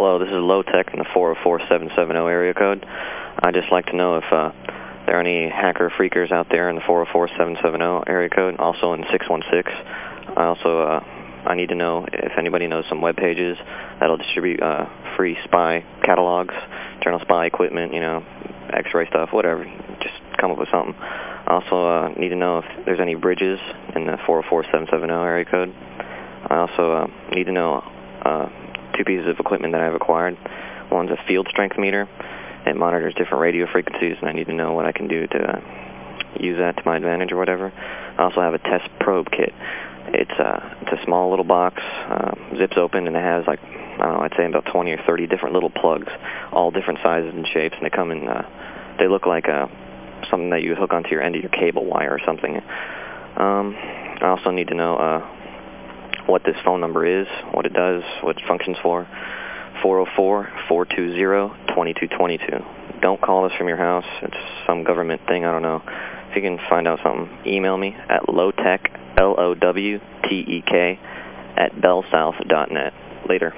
Hello, this is Low-Tek in the 404770 area code. I'd just like to know if uh, there are any hacker phreakers out there in the 404770 area code, also in 616. I also uh, I need to know if anybody knows some web pages that'll distribute uh, free spy catalogs, internal spy equipment, you know, X-ray stuff, whatever. Just come up with something. I also uh, need to know if there's any bridges in the 404770 area code. I also uh, need to know uh, two pieces of equipment that I've acquired. One's a field strength meter. It monitors different radio frequencies, and I need to know what I can do to use that to my advantage or whatever. I also have a test probe kit. It's, uh, it's a small little box, uh, zips open, and it has like, I don't know, I'd say about 20 or 30 different little plugs, all different sizes and shapes, and they come in, uh, they look like uh, something that you hook onto your end of your cable wire or something. Um, I also need to know uh, what this phone number is, what it does, what it functions for. 404-420-2222. Don't call us from your house. It's some government thing, I don't know. If you can find out something, email me at lowtek, L-O-W-T-E-K, at bellsouth.net. Later.